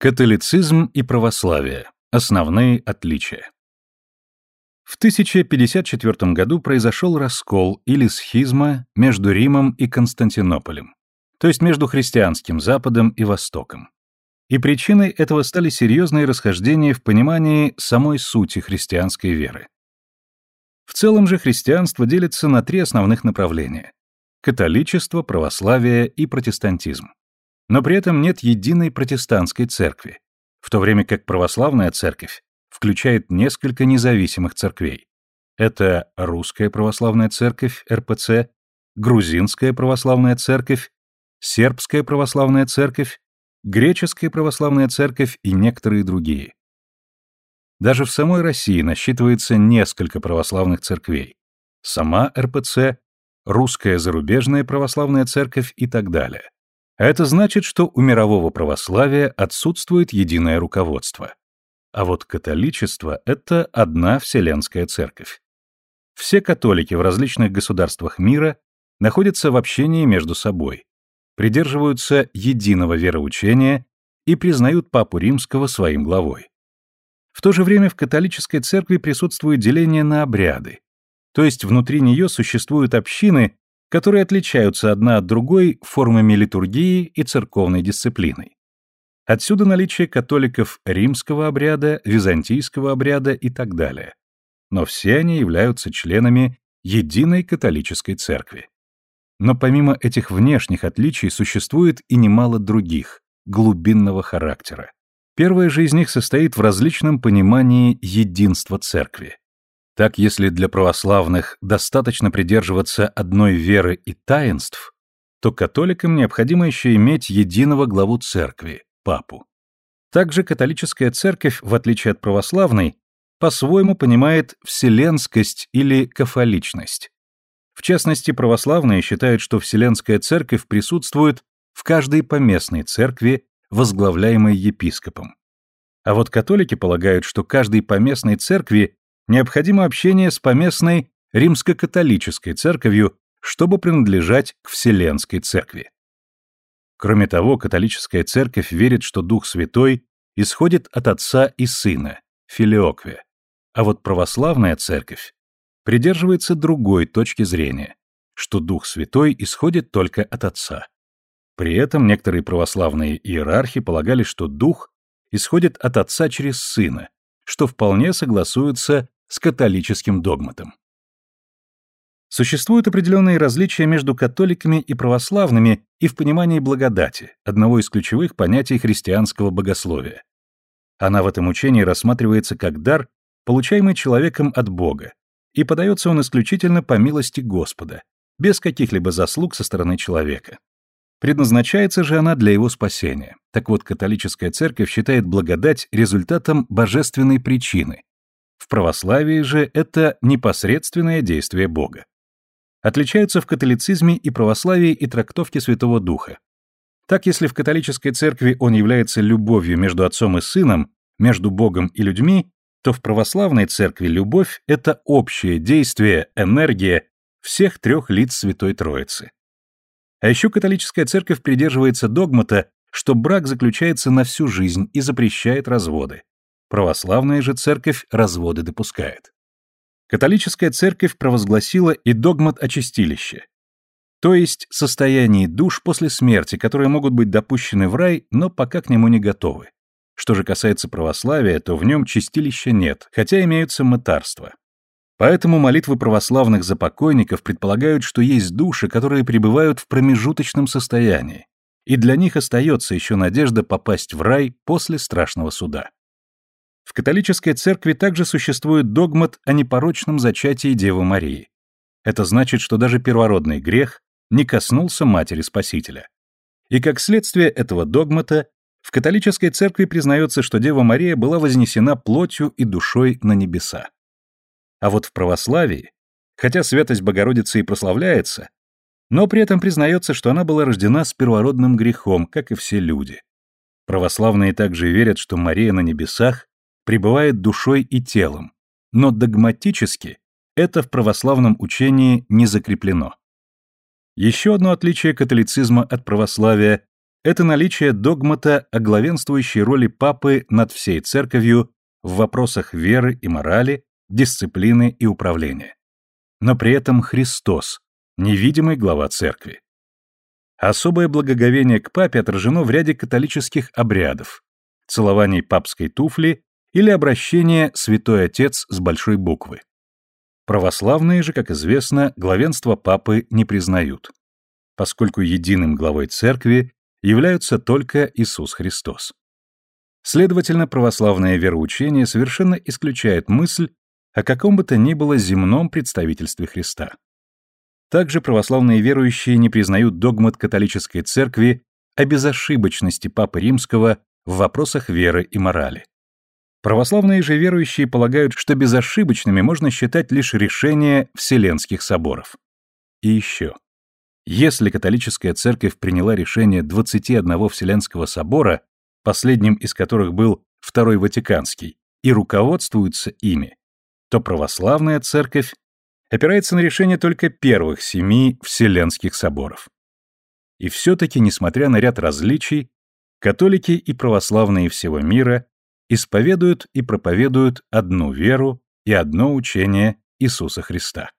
Католицизм и православие. Основные отличия. В 1054 году произошел раскол или схизма между Римом и Константинополем, то есть между христианским Западом и Востоком. И причиной этого стали серьезные расхождения в понимании самой сути христианской веры. В целом же христианство делится на три основных направления – католичество, православие и протестантизм. Но при этом нет единой протестантской церкви, в то время как православная церковь включает несколько независимых церквей. Это Русская православная церковь, РПЦ, Грузинская православная церковь, Сербская православная церковь, Греческая православная церковь и некоторые другие. Даже в самой России насчитывается несколько православных церквей. Сама РПЦ, Русская зарубежная православная церковь и так далее. Это значит, что у мирового православия отсутствует единое руководство. А вот католичество – это одна Вселенская Церковь. Все католики в различных государствах мира находятся в общении между собой, придерживаются единого вероучения и признают Папу Римского своим главой. В то же время в католической церкви присутствует деление на обряды, то есть внутри нее существуют общины, которые отличаются одна от другой формами литургии и церковной дисциплиной. Отсюда наличие католиков римского обряда, византийского обряда и так далее. Но все они являются членами единой католической церкви. Но помимо этих внешних отличий существует и немало других, глубинного характера. Первое же из них состоит в различном понимании единства церкви. Так, если для православных достаточно придерживаться одной веры и таинств, то католикам необходимо еще иметь единого главу церкви, папу. Также католическая церковь, в отличие от православной, по-своему понимает вселенскость или кафоличность. В частности, православные считают, что Вселенская Церковь присутствует в каждой поместной церкви, возглавляемой епископом. А вот католики полагают, что каждой поместной церкви необходимо общение с поместной римско-католической церковью, чтобы принадлежать к Вселенской церкви. Кроме того, католическая церковь верит, что Дух Святой исходит от Отца и Сына, филиокве, а вот православная церковь придерживается другой точки зрения, что Дух Святой исходит только от Отца. При этом некоторые православные иерархи полагали, что Дух исходит от Отца через Сына, что вполне согласуется с католическим догматом. Существуют определенные различия между католиками и православными и в понимании благодати, одного из ключевых понятий христианского богословия. Она в этом учении рассматривается как дар, получаемый человеком от Бога, и подается он исключительно по милости Господа, без каких-либо заслуг со стороны человека. Предназначается же она для его спасения. Так вот, католическая церковь считает благодать результатом божественной причины, в православии же это непосредственное действие Бога. Отличаются в католицизме и православии и трактовки Святого Духа. Так, если в католической церкви он является любовью между отцом и сыном, между Богом и людьми, то в православной церкви любовь – это общее действие, энергия всех трех лиц Святой Троицы. А еще католическая церковь придерживается догмата, что брак заключается на всю жизнь и запрещает разводы. Православная же церковь разводы допускает. Католическая церковь провозгласила и догмат о чистилище, то есть состоянии душ после смерти, которые могут быть допущены в рай, но пока к нему не готовы. Что же касается православия, то в нем чистилища нет, хотя имеются мытарства. Поэтому молитвы православных за покойников предполагают, что есть души, которые пребывают в промежуточном состоянии, и для них остается еще надежда попасть в рай после страшного суда. В католической церкви также существует догмат о непорочном зачатии Девы Марии. Это значит, что даже первородный грех не коснулся Матери Спасителя. И как следствие этого догмата, в католической церкви признается, что Дева Мария была вознесена плотью и душой на небеса. А вот в православии, хотя святость Богородицы и прославляется, но при этом признается, что она была рождена с первородным грехом, как и все люди. Православные также верят, что Мария на небесах пребывает душой и телом, но догматически это в православном учении не закреплено. Еще одно отличие католицизма от православия – это наличие догмата о главенствующей роли папы над всей церковью в вопросах веры и морали, дисциплины и управления. Но при этом Христос, невидимый глава церкви. Особое благоговение к папе отражено в ряде католических обрядов, целований папской туфли или обращение «Святой Отец» с большой буквы. Православные же, как известно, главенство папы не признают, поскольку единым главой церкви являются только Иисус Христос. Следовательно, православное вероучение совершенно исключает мысль о каком бы то ни было земном представительстве Христа. Также православные верующие не признают догмат католической церкви о безошибочности Папы Римского в вопросах веры и морали. Православные же верующие полагают, что безошибочными можно считать лишь решения Вселенских соборов. И еще. Если католическая церковь приняла решение 21 Вселенского собора, последним из которых был Второй Ватиканский, и руководствуется ими, то православная церковь опирается на решение только первых семи Вселенских соборов. И все-таки, несмотря на ряд различий, католики и православные всего мира исповедуют и проповедуют одну веру и одно учение Иисуса Христа.